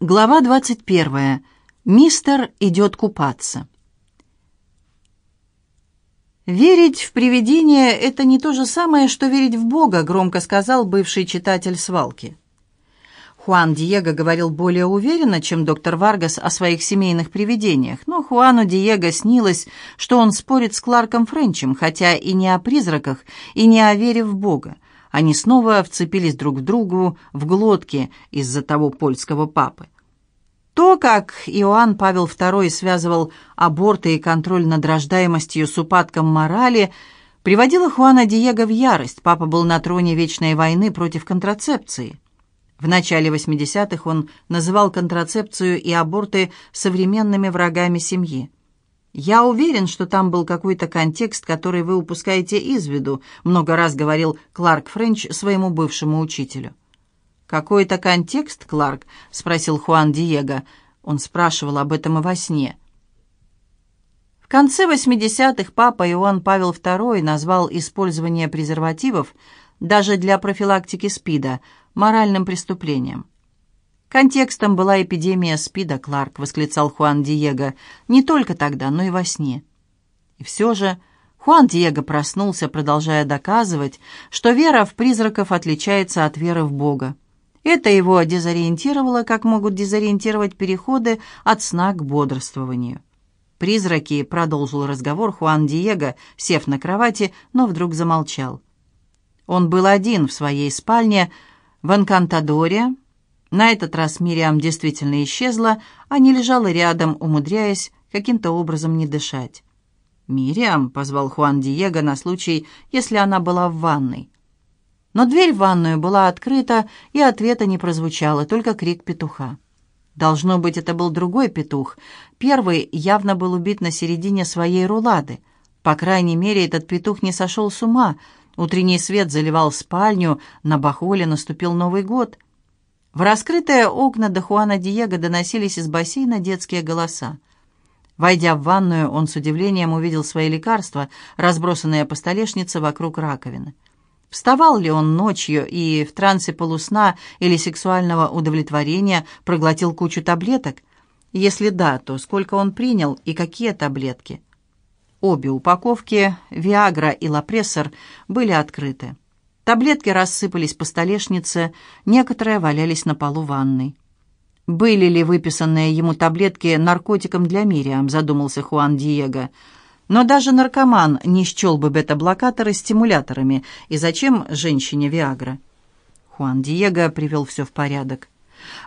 Глава 21. Мистер идет купаться. «Верить в привидения — это не то же самое, что верить в Бога», — громко сказал бывший читатель свалки. Хуан Диего говорил более уверенно, чем доктор Варгас о своих семейных привидениях, но Хуану Диего снилось, что он спорит с Кларком Френчем, хотя и не о призраках, и не о вере в Бога. Они снова вцепились друг в другу в глотки из-за того польского папы. То, как Иоанн Павел II связывал аборты и контроль над рождаемостью с упадком морали, приводило Хуана Диего в ярость. Папа был на троне вечной войны против контрацепции. В начале 80-х он называл контрацепцию и аборты современными врагами семьи. «Я уверен, что там был какой-то контекст, который вы упускаете из виду», много раз говорил Кларк Френч своему бывшему учителю. «Какой-то контекст, Кларк?» — спросил Хуан Диего. Он спрашивал об этом и во сне. В конце 80-х папа Иоанн Павел II назвал использование презервативов даже для профилактики СПИДа моральным преступлением. «Контекстом была эпидемия СПИДа, Кларк», — восклицал Хуан Диего, «не только тогда, но и во сне». И все же Хуан Диего проснулся, продолжая доказывать, что вера в призраков отличается от веры в Бога. Это его дезориентировало, как могут дезориентировать переходы от сна к бодрствованию. «Призраки», — продолжил разговор Хуан Диего, сев на кровати, но вдруг замолчал. Он был один в своей спальне в Анкантадоре, на этот раз Мириам действительно исчезла, а не лежала рядом, умудряясь каким-то образом не дышать. «Мириам», — позвал Хуан Диего на случай, если она была в ванной. Но дверь в ванную была открыта, и ответа не прозвучало, только крик петуха. Должно быть, это был другой петух. Первый явно был убит на середине своей рулады. По крайней мере, этот петух не сошел с ума. Утренний свет заливал спальню, на Бахоле наступил Новый год — в раскрытые окна до Хуана Диего доносились из бассейна детские голоса. Войдя в ванную, он с удивлением увидел свои лекарства, разбросанные по столешнице вокруг раковины. Вставал ли он ночью и в трансе полусна или сексуального удовлетворения проглотил кучу таблеток? Если да, то сколько он принял и какие таблетки? Обе упаковки, Виагра и Лапрессор, были открыты. Таблетки рассыпались по столешнице, некоторые валялись на полу ванной. «Были ли выписанные ему таблетки наркотиком для Мириам?» – задумался Хуан Диего. «Но даже наркоман не счел бы бета-блокаторы стимуляторами. И зачем женщине Виагра?» Хуан Диего привел все в порядок.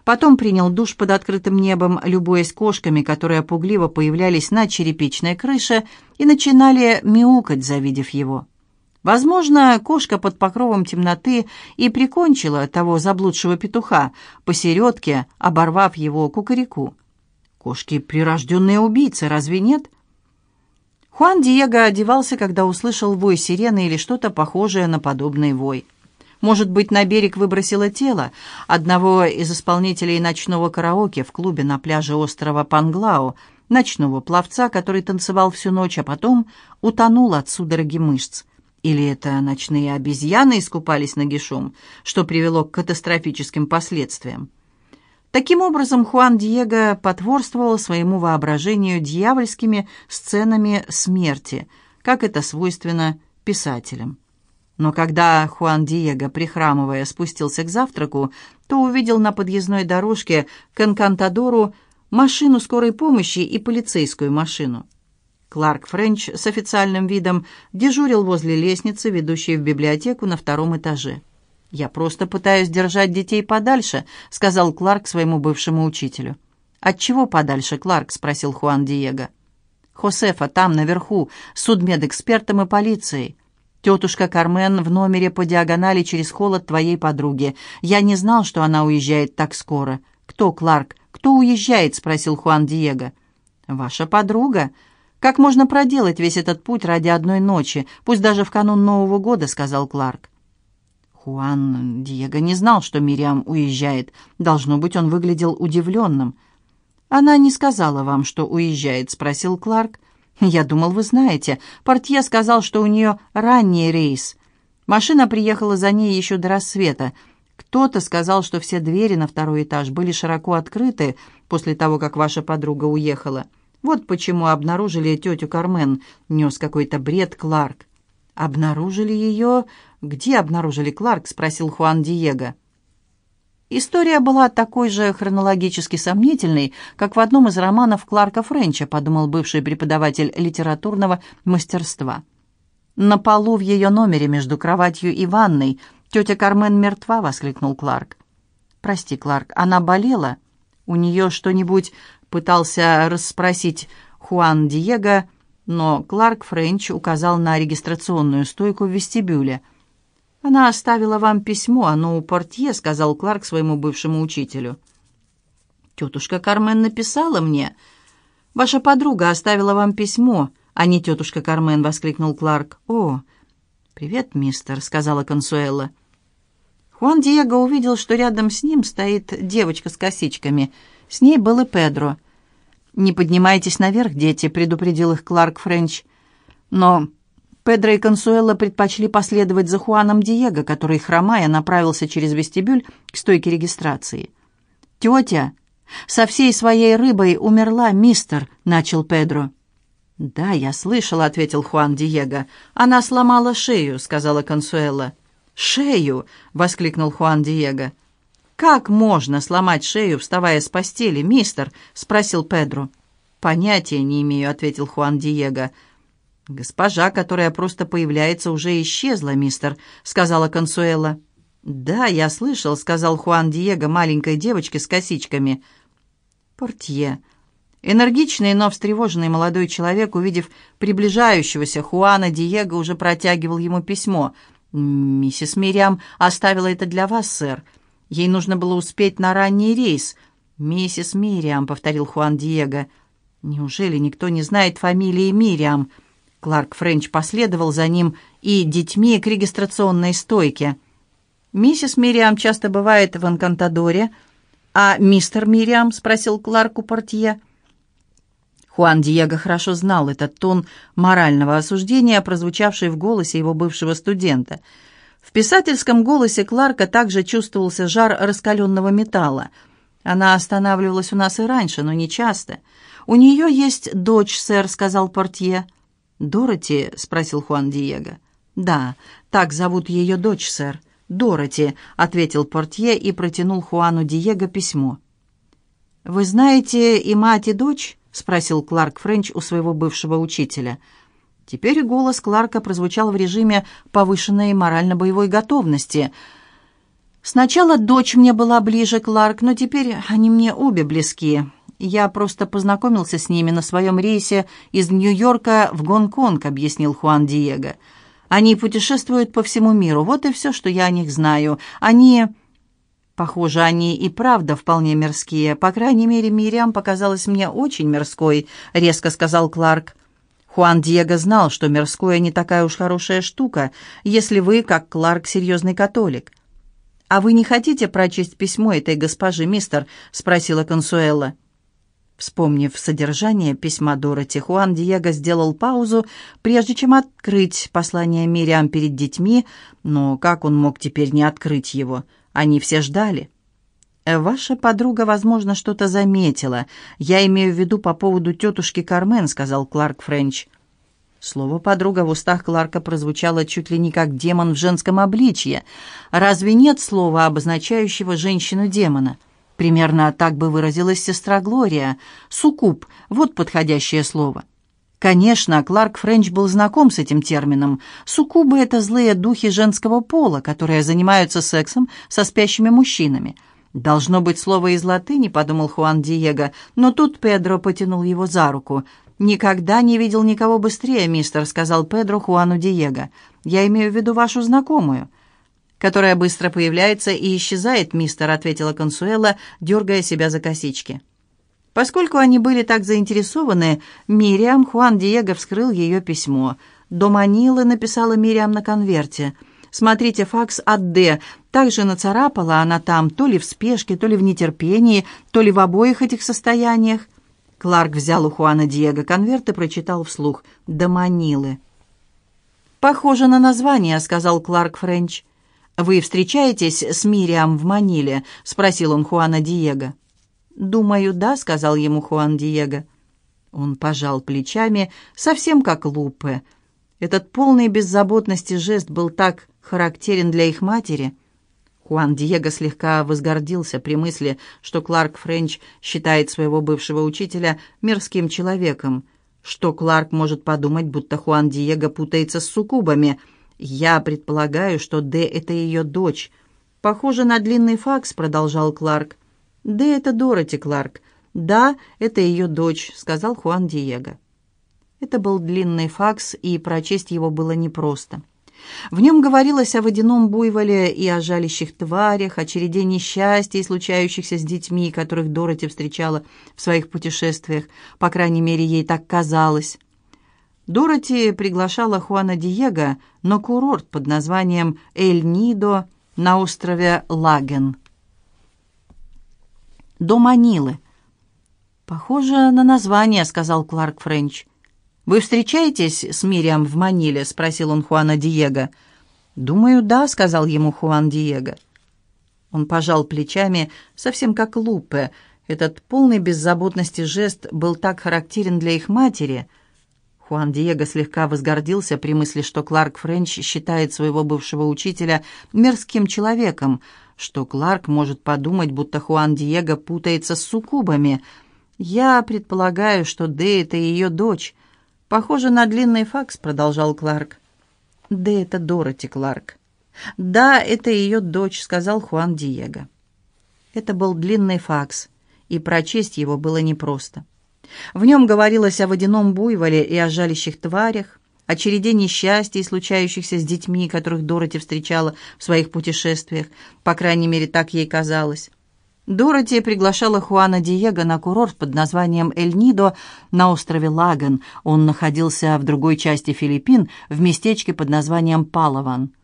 Потом принял душ под открытым небом, любуясь кошками, которые пугливо появлялись на черепичной крыше и начинали мяукать, завидев его. Возможно, кошка под покровом темноты и прикончила того заблудшего петуха, посередке оборвав его кукареку. Кошки — прирожденные убийцы, разве нет? Хуан Диего одевался, когда услышал вой сирены или что-то похожее на подобный вой. Может быть, на берег выбросило тело одного из исполнителей ночного караоке в клубе на пляже острова Панглао, ночного пловца, который танцевал всю ночь, а потом утонул от судороги мышц. Или это ночные обезьяны искупались нагишом, что привело к катастрофическим последствиям? Таким образом, Хуан Диего потворствовал своему воображению дьявольскими сценами смерти, как это свойственно писателям. Но когда Хуан Диего, прихрамывая, спустился к завтраку, то увидел на подъездной дорожке к Энкантадору машину скорой помощи и полицейскую машину. Кларк Френч с официальным видом дежурил возле лестницы, ведущей в библиотеку на втором этаже. «Я просто пытаюсь держать детей подальше», — сказал Кларк своему бывшему учителю. «От чего подальше, Кларк?» — спросил Хуан Диего. «Хосефа там, наверху, с судмедэкспертом и полицией. Тетушка Кармен в номере по диагонали через холод твоей подруги. Я не знал, что она уезжает так скоро». «Кто, Кларк? Кто уезжает?» — спросил Хуан Диего. «Ваша подруга», как можно проделать весь этот путь ради одной ночи, пусть даже в канун Нового года», — сказал Кларк. Хуан Диего не знал, что Мириам уезжает. Должно быть, он выглядел удивленным. «Она не сказала вам, что уезжает?» — спросил Кларк. «Я думал, вы знаете. Портье сказал, что у нее ранний рейс. Машина приехала за ней еще до рассвета. Кто-то сказал, что все двери на второй этаж были широко открыты после того, как ваша подруга уехала. Вот почему обнаружили тетю Кармен, нес какой-то бред Кларк. «Обнаружили ее? Где обнаружили Кларк?» — спросил Хуан Диего. История была такой же хронологически сомнительной, как в одном из романов Кларка Френча, подумал бывший преподаватель литературного мастерства. На полу в ее номере между кроватью и ванной тетя Кармен мертва, воскликнул Кларк. Прости, Кларк, она болела? У нее что-нибудь пытался расспросить Хуан Диего, но Кларк Френч указал на регистрационную стойку в вестибюле. «Она оставила вам письмо, оно у портье», — сказал Кларк своему бывшему учителю. «Тетушка Кармен написала мне. Ваша подруга оставила вам письмо, а не тетушка Кармен», — воскликнул Кларк. «О, привет, мистер», — сказала Консуэла. Хуан Диего увидел, что рядом с ним стоит девочка с косичками. С ней был и Педро. «Не поднимайтесь наверх, дети», — предупредил их Кларк Френч. Но Педро и Консуэла предпочли последовать за Хуаном Диего, который, хромая, направился через вестибюль к стойке регистрации. «Тетя, со всей своей рыбой умерла, мистер», — начал Педро. «Да, я слышала», — ответил Хуан Диего. «Она сломала шею», — сказала Консуэла. «Шею!» — воскликнул Хуан Диего. «Как можно сломать шею, вставая с постели, мистер?» — спросил Педро. «Понятия не имею», — ответил Хуан Диего. «Госпожа, которая просто появляется, уже исчезла, мистер», — сказала Консуэла. «Да, я слышал», — сказал Хуан Диего маленькой девочке с косичками. «Портье». Энергичный, но встревоженный молодой человек, увидев приближающегося Хуана Диего, уже протягивал ему письмо. «Миссис Мириам оставила это для вас, сэр. Ей нужно было успеть на ранний рейс». «Миссис Мириам», — повторил Хуан Диего. «Неужели никто не знает фамилии Мириам?» Кларк Френч последовал за ним и детьми к регистрационной стойке. «Миссис Мириам часто бывает в Анкантадоре, а мистер Мириам?» — спросил Кларк у портье. Хуан Диего хорошо знал этот тон морального осуждения, прозвучавший в голосе его бывшего студента. В писательском голосе Кларка также чувствовался жар раскаленного металла. Она останавливалась у нас и раньше, но не часто. «У нее есть дочь, сэр», — сказал портье. «Дороти?» — спросил Хуан Диего. «Да, так зовут ее дочь, сэр. Дороти», — ответил портье и протянул Хуану Диего письмо. «Вы знаете и мать, и дочь?» — спросил Кларк Френч у своего бывшего учителя. Теперь голос Кларка прозвучал в режиме повышенной морально-боевой готовности. «Сначала дочь мне была ближе, Кларк, но теперь они мне обе близки. «Я просто познакомился с ними на своем рейсе из Нью-Йорка в Гонконг», — объяснил Хуан Диего. «Они путешествуют по всему миру. Вот и все, что я о них знаю. Они...» «Похоже, они и правда вполне мирские. По крайней мере, Мириам показалась мне очень мирской», — резко сказал Кларк. Хуан Диего знал, что мирское не такая уж хорошая штука, если вы, как Кларк, серьезный католик. «А вы не хотите прочесть письмо этой госпожи, мистер?» — спросила Консуэла. Вспомнив содержание письма Дороти, Хуан Диего сделал паузу, прежде чем открыть послание Мириам перед детьми, но как он мог теперь не открыть его? Они все ждали. «Ваша подруга, возможно, что-то заметила. Я имею в виду по поводу тетушки Кармен», — сказал Кларк Френч. Слово «подруга» в устах Кларка прозвучало чуть ли не как демон в женском обличье. Разве нет слова, обозначающего женщину-демона? — Примерно так бы выразилась сестра Глория. «Суккуб» — вот подходящее слово. Конечно, Кларк Френч был знаком с этим термином. Суккубы — это злые духи женского пола, которые занимаются сексом со спящими мужчинами. «Должно быть слово из латыни», — подумал Хуан Диего, но тут Педро потянул его за руку. «Никогда не видел никого быстрее, мистер», — сказал Педро Хуану Диего. «Я имею в виду вашу знакомую» которая быстро появляется и исчезает, мистер», — ответила Консуэла, дергая себя за косички. Поскольку они были так заинтересованы, Мириам Хуан Диего вскрыл ее письмо. «До Манилы» написала Мириам на конверте. «Смотрите, факс от Д». Также нацарапала она там то ли в спешке, то ли в нетерпении, то ли в обоих этих состояниях. Кларк взял у Хуана Диего конверт и прочитал вслух «До Манилы». «Похоже на название», — сказал Кларк Френч. «Вы встречаетесь с Мириам в Маниле?» — спросил он Хуана Диего. «Думаю, да», — сказал ему Хуан Диего. Он пожал плечами, совсем как Лупе. Этот полный беззаботности жест был так характерен для их матери. Хуан Диего слегка возгордился при мысли, что Кларк Френч считает своего бывшего учителя мирским человеком, что Кларк может подумать, будто Хуан Диего путается с суккубами — «Я предполагаю, что Д — это ее дочь. Похоже на длинный факс», — продолжал Кларк. «Д — это Дороти Кларк. Да, это ее дочь», — сказал Хуан Диего. Это был длинный факс, и прочесть его было непросто. В нем говорилось о водяном буйволе и о жалящих тварях, о череде несчастий, случающихся с детьми, которых Дороти встречала в своих путешествиях. По крайней мере, ей так казалось. Дороти приглашала Хуана Диего на курорт под названием Эль-Нидо на острове Лаген. До Манилы. «Похоже на название», — сказал Кларк Френч. «Вы встречаетесь с Мириам в Маниле?» — спросил он Хуана Диего. «Думаю, да», — сказал ему Хуан Диего. Он пожал плечами, совсем как Лупе. Этот полный беззаботности жест был так характерен для их матери — Хуан Диего слегка возгордился при мысли, что Кларк Френч считает своего бывшего учителя мерзким человеком, что Кларк может подумать, будто Хуан Диего путается с суккубами. «Я предполагаю, что Дэ — это ее дочь. Похоже на длинный факс», — продолжал Кларк. «Дэ — это Дороти Кларк». «Да, это ее дочь», — сказал Хуан Диего. Это был длинный факс, и прочесть его было непросто. В нем говорилось о водяном буйволе и о жалящих тварях, о череде несчастий, случающихся с детьми, которых Дороти встречала в своих путешествиях, по крайней мере, так ей казалось. Дороти приглашала Хуана Диего на курорт под названием Эль-Нидо на острове Лаган. Он находился в другой части Филиппин, в местечке под названием Палаван.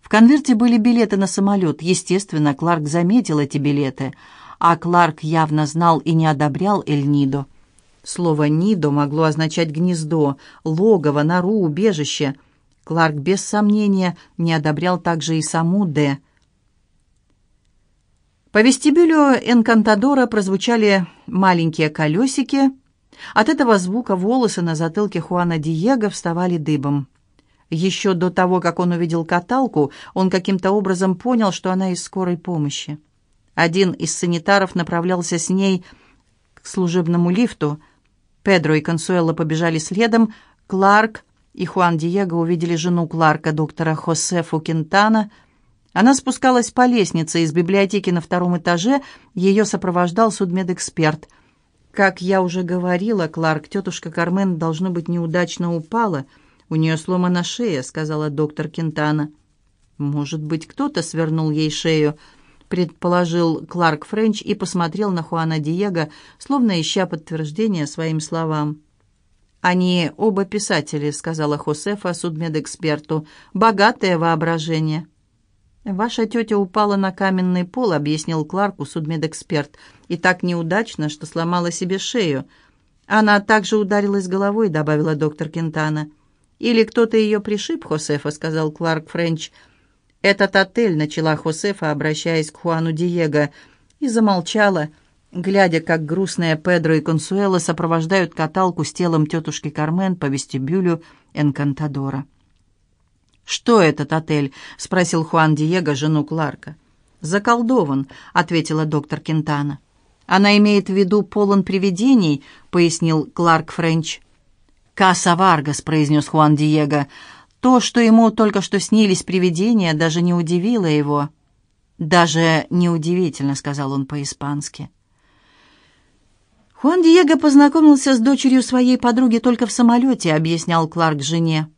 В конверте были билеты на самолет. Естественно, Кларк заметил эти билеты, а Кларк явно знал и не одобрял Эль-Нидо. Слово «нидо» могло означать гнездо, логово, нору, убежище. Кларк без сомнения не одобрял также и саму «Д». По вестибюлю Энкантадора прозвучали маленькие колесики. От этого звука волосы на затылке Хуана Диего вставали дыбом. Еще до того, как он увидел каталку, он каким-то образом понял, что она из скорой помощи. Один из санитаров направлялся с ней к служебному лифту – Педро и Консуэло побежали следом. Кларк и Хуан Диего увидели жену Кларка, доктора Хосефу Кентана. Она спускалась по лестнице из библиотеки на втором этаже. Ее сопровождал судмедэксперт. «Как я уже говорила, Кларк, тетушка Кармен, должно быть, неудачно упала. У нее сломана шея», — сказала доктор Кентана. «Может быть, кто-то свернул ей шею», предположил Кларк Френч и посмотрел на Хуана Диего, словно ища подтверждение своим словам. «Они оба писатели», — сказала Хосефа судмедэксперту. «Богатое воображение». «Ваша тетя упала на каменный пол», — объяснил Кларку судмедэксперт. «И так неудачно, что сломала себе шею». «Она также ударилась головой», — добавила доктор Кентана. «Или кто-то ее пришиб, Хосефа», — сказал Кларк Френч. «Френч». «Этот отель», — начала Хосефа, обращаясь к Хуану Диего, и замолчала, глядя, как грустные Педро и Консуэло сопровождают каталку с телом тетушки Кармен по вестибюлю Энкантадора. «Что этот отель?» — спросил Хуан Диего жену Кларка. «Заколдован», — ответила доктор Кентана. «Она имеет в виду полон привидений», — пояснил Кларк Френч. «Каса Варгас», — произнес Хуан Диего, — то, что ему только что снились привидения, даже не удивило его. «Даже неудивительно», — сказал он по-испански. «Хуан Диего познакомился с дочерью своей подруги только в самолете», — объяснял Кларк жене.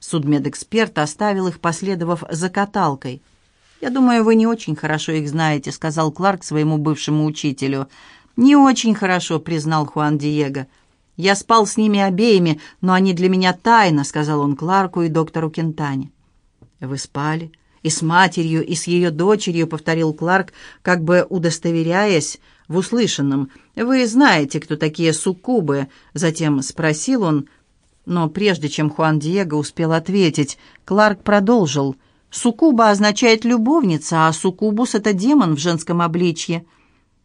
Судмедэксперт оставил их, последовав за каталкой. «Я думаю, вы не очень хорошо их знаете», — сказал Кларк своему бывшему учителю. «Не очень хорошо», — признал Хуан Диего. «Я спал с ними обеими, но они для меня тайна», — сказал он Кларку и доктору Кентане. «Вы спали? И с матерью, и с ее дочерью», — повторил Кларк, как бы удостоверяясь в услышанном. «Вы знаете, кто такие суккубы?» — затем спросил он. Но прежде чем Хуан Диего успел ответить, Кларк продолжил. Суккуба означает «любовница», а суккубус — это демон в женском обличье.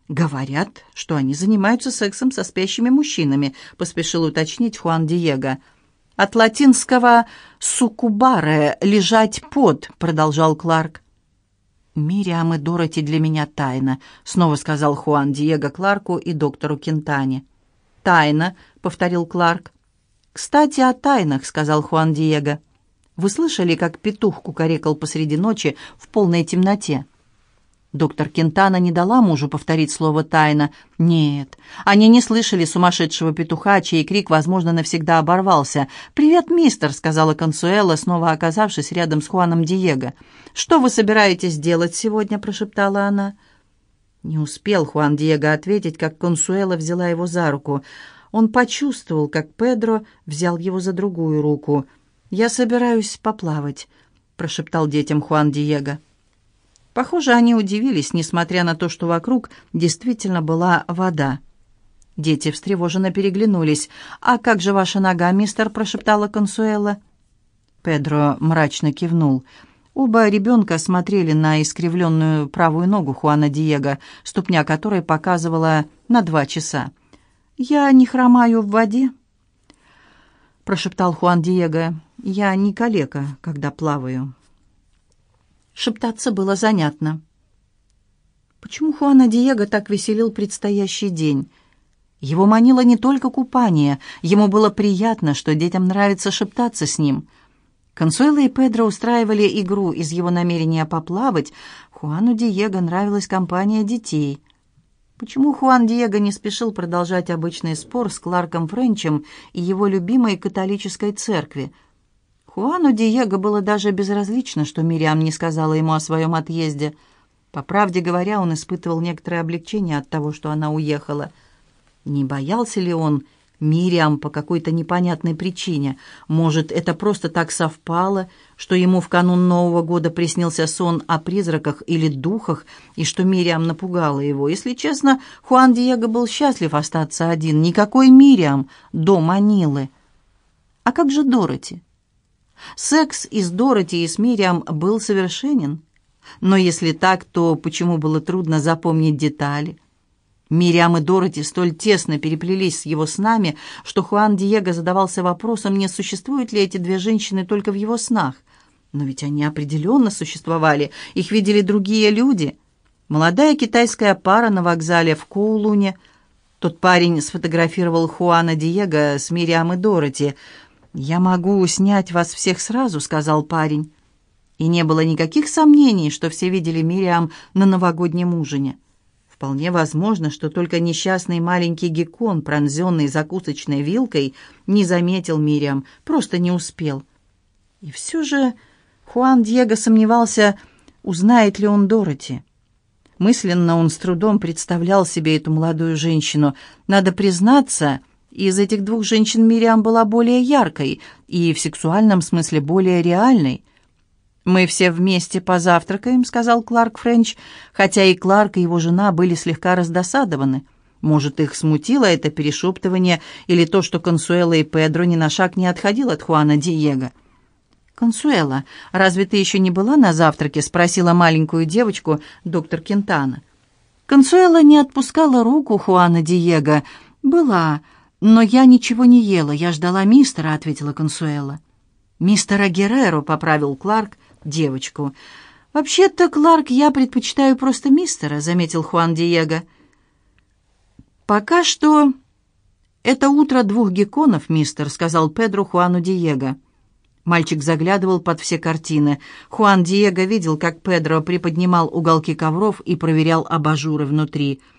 «Говорят, что они занимаются сексом со спящими мужчинами», — поспешил уточнить Хуан Диего. «От латинского «суккубаре» — «лежать под», — продолжал Кларк. «Мириам и Дороти для меня тайна», — снова сказал Хуан Диего Кларку и доктору Кентане. «Тайна», — повторил Кларк. «Кстати, о тайнах», — сказал Хуан Диего. «Вы слышали, как петух кукарекал посреди ночи в полной темноте?» Доктор Кентана не дала мужу повторить слово «тайна». Нет, они не слышали сумасшедшего петуха, чей крик, возможно, навсегда оборвался. «Привет, мистер», — сказала Консуэла, снова оказавшись рядом с Хуаном Диего. «Что вы собираетесь делать сегодня?» — прошептала она. Не успел Хуан Диего ответить, как Консуэла взяла его за руку. Он почувствовал, как Педро взял его за другую руку. «Я собираюсь поплавать», — прошептал детям Хуан Диего. Похоже, они удивились, несмотря на то, что вокруг действительно была вода. Дети встревоженно переглянулись. «А как же ваша нога, мистер?» – прошептала Консуэла. Педро мрачно кивнул. Оба ребенка смотрели на искривленную правую ногу Хуана Диего, ступня которой показывала на два часа. «Я не хромаю в воде», – прошептал Хуан Диего. «Я не калека, когда плаваю». Шептаться было занятно. Почему Хуана Диего так веселил предстоящий день? Его манило не только купание, ему было приятно, что детям нравится шептаться с ним. Консуэла и Педро устраивали игру из его намерения поплавать. Хуану Диего нравилась компания детей. Почему Хуан Диего не спешил продолжать обычный спор с Кларком Френчем и его любимой католической церкви – Хуану Диего было даже безразлично, что Мириам не сказала ему о своем отъезде. По правде говоря, он испытывал некоторое облегчение от того, что она уехала. Не боялся ли он Мириам по какой-то непонятной причине? Может, это просто так совпало, что ему в канун Нового года приснился сон о призраках или духах, и что Мириам напугала его? Если честно, Хуан Диего был счастлив остаться один. Никакой Мириам до Манилы. А как же Дороти? Секс и с Дороти и с Мириам был совершенен. Но если так, то почему было трудно запомнить детали? Мириам и Дороти столь тесно переплелись с его снами, что Хуан Диего задавался вопросом, не существуют ли эти две женщины только в его снах. Но ведь они определенно существовали, их видели другие люди. Молодая китайская пара на вокзале в Коулуне. Тот парень сфотографировал Хуана Диего с Мириам и Дороти – «Я могу снять вас всех сразу», — сказал парень. И не было никаких сомнений, что все видели Мириам на новогоднем ужине. Вполне возможно, что только несчастный маленький геккон, пронзенный закусочной вилкой, не заметил Мириам, просто не успел. И все же Хуан Диего сомневался, узнает ли он Дороти. Мысленно он с трудом представлял себе эту молодую женщину. Надо признаться, из этих двух женщин Мириам была более яркой и в сексуальном смысле более реальной. «Мы все вместе позавтракаем», — сказал Кларк Френч, хотя и Кларк, и его жена были слегка раздосадованы. Может, их смутило это перешептывание или то, что Консуэла и Педро ни на шаг не отходил от Хуана Диего. «Консуэла, разве ты еще не была на завтраке?» — спросила маленькую девочку доктор Кентана. Консуэла не отпускала руку Хуана Диего. «Была, «Но я ничего не ела, я ждала мистера», — ответила Консуэла. «Мистера Герреро», — поправил Кларк девочку. «Вообще-то, Кларк, я предпочитаю просто мистера», — заметил Хуан Диего. «Пока что это утро двух гекконов, мистер», — сказал Педро Хуану Диего. Мальчик заглядывал под все картины. Хуан Диего видел, как Педро приподнимал уголки ковров и проверял абажуры внутри —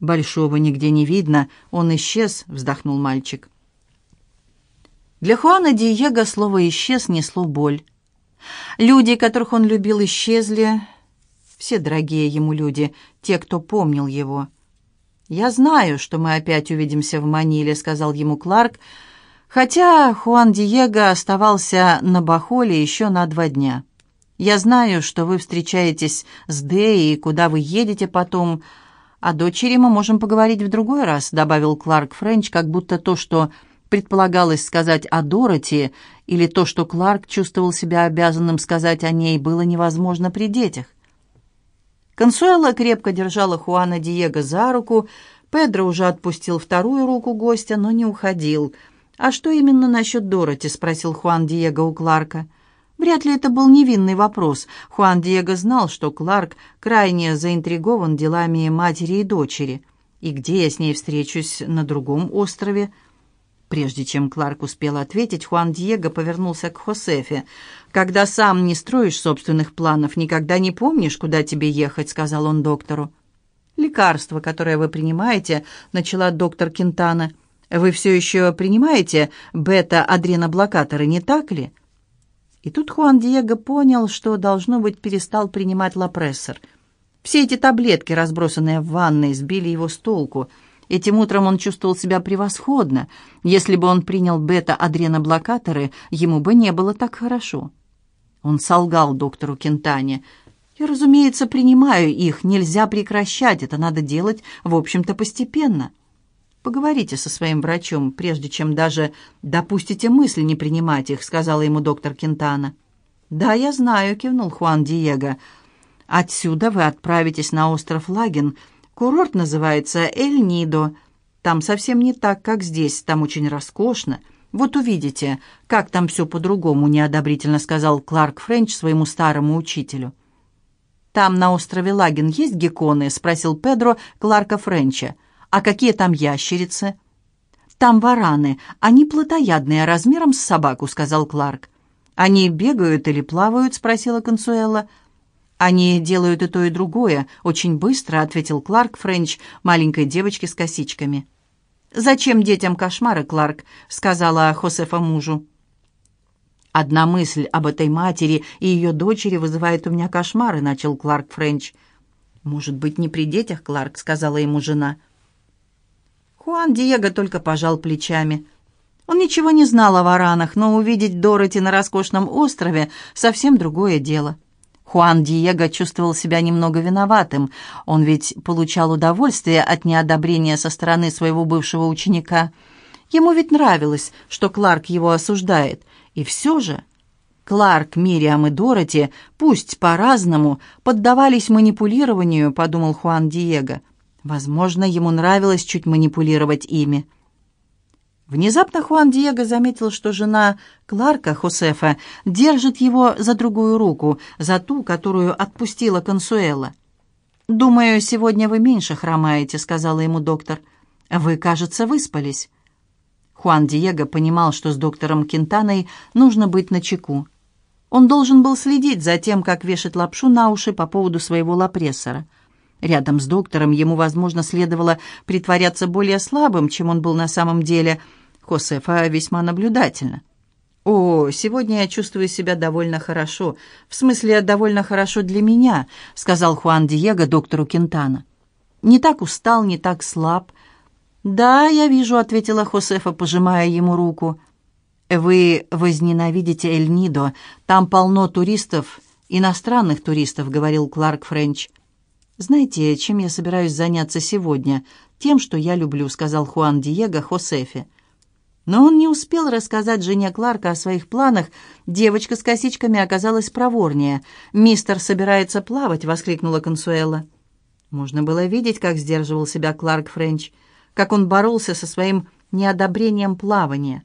«Большого нигде не видно. Он исчез», — вздохнул мальчик. Для Хуана Диего слово «исчез» несло боль. Люди, которых он любил, исчезли. Все дорогие ему люди, те, кто помнил его. «Я знаю, что мы опять увидимся в Маниле», — сказал ему Кларк, хотя Хуан Диего оставался на Бахоле еще на два дня. «Я знаю, что вы встречаетесь с и куда вы едете потом», — «О дочери мы можем поговорить в другой раз», — добавил Кларк Френч, как будто то, что предполагалось сказать о Дороти, или то, что Кларк чувствовал себя обязанным сказать о ней, было невозможно при детях. Консуэла крепко держала Хуана Диего за руку, Педро уже отпустил вторую руку гостя, но не уходил. «А что именно насчет Дороти?» — спросил Хуан Диего у Кларка. Вряд ли это был невинный вопрос. Хуан Диего знал, что Кларк крайне заинтригован делами матери и дочери. И где я с ней встречусь на другом острове? Прежде чем Кларк успел ответить, Хуан Диего повернулся к Хосефе. «Когда сам не строишь собственных планов, никогда не помнишь, куда тебе ехать», — сказал он доктору. «Лекарство, которое вы принимаете», — начала доктор Кентана. «Вы все еще принимаете бета-адреноблокаторы, не так ли?» И тут Хуан Диего понял, что, должно быть, перестал принимать лапрессор. Все эти таблетки, разбросанные в ванной, сбили его с толку — Этим утром он чувствовал себя превосходно. Если бы он принял бета-адреноблокаторы, ему бы не было так хорошо. Он солгал доктору Кентане. «Я, разумеется, принимаю их. Нельзя прекращать. Это надо делать, в общем-то, постепенно. Поговорите со своим врачом, прежде чем даже допустите мысль не принимать их», сказала ему доктор Кентана. «Да, я знаю», — кивнул Хуан Диего. «Отсюда вы отправитесь на остров Лаген, Курорт называется Эль-Нидо. Там совсем не так, как здесь, там очень роскошно. Вот увидите, как там все по-другому», — неодобрительно сказал Кларк Френч своему старому учителю. «Там на острове Лаген есть гекконы?» — спросил Педро Кларка Френча. «А какие там ящерицы?» «Там вараны. Они плотоядные, размером с собаку», — сказал Кларк. «Они бегают или плавают?» — спросила Консуэла. «Они делают и то, и другое, очень быстро», — ответил Кларк Френч маленькой девочке с косичками. «Зачем детям кошмары, Кларк?» — сказала Хосефа мужу. «Одна мысль об этой матери и ее дочери вызывает у меня кошмары», — начал Кларк Френч. «Может быть, не при детях, Кларк», — сказала ему жена. Хуан Диего только пожал плечами. Он ничего не знал о варанах, но увидеть Дороти на роскошном острове — совсем другое дело. Хуан Диего чувствовал себя немного виноватым. Он ведь получал удовольствие от неодобрения со стороны своего бывшего ученика. Ему ведь нравилось, что Кларк его осуждает. И все же Кларк, Мириам и Дороти, пусть по-разному, поддавались манипулированию, подумал Хуан Диего. Возможно, ему нравилось чуть манипулировать ими. Внезапно Хуан Диего заметил, что жена Кларка, Хосефа, держит его за другую руку, за ту, которую отпустила Консуэла. «Думаю, сегодня вы меньше хромаете», — сказала ему доктор. «Вы, кажется, выспались». Хуан Диего понимал, что с доктором Кентаной нужно быть начеку. Он должен был следить за тем, как вешать лапшу на уши по поводу своего лапрессора. Рядом с доктором ему, возможно, следовало притворяться более слабым, чем он был на самом деле — Хосефа весьма наблюдательно. «О, сегодня я чувствую себя довольно хорошо. В смысле, довольно хорошо для меня», — сказал Хуан Диего доктору Кентана. «Не так устал, не так слаб». «Да, я вижу», — ответила Хосефа, пожимая ему руку. «Вы возненавидите Эль-Нидо. Там полно туристов, иностранных туристов», — говорил Кларк Френч. «Знаете, чем я собираюсь заняться сегодня? Тем, что я люблю», — сказал Хуан Диего Хосефе. Но он не успел рассказать жене Кларка о своих планах. Девочка с косичками оказалась проворнее. «Мистер собирается плавать!» — воскликнула Консуэла. Можно было видеть, как сдерживал себя Кларк Френч, как он боролся со своим неодобрением плавания.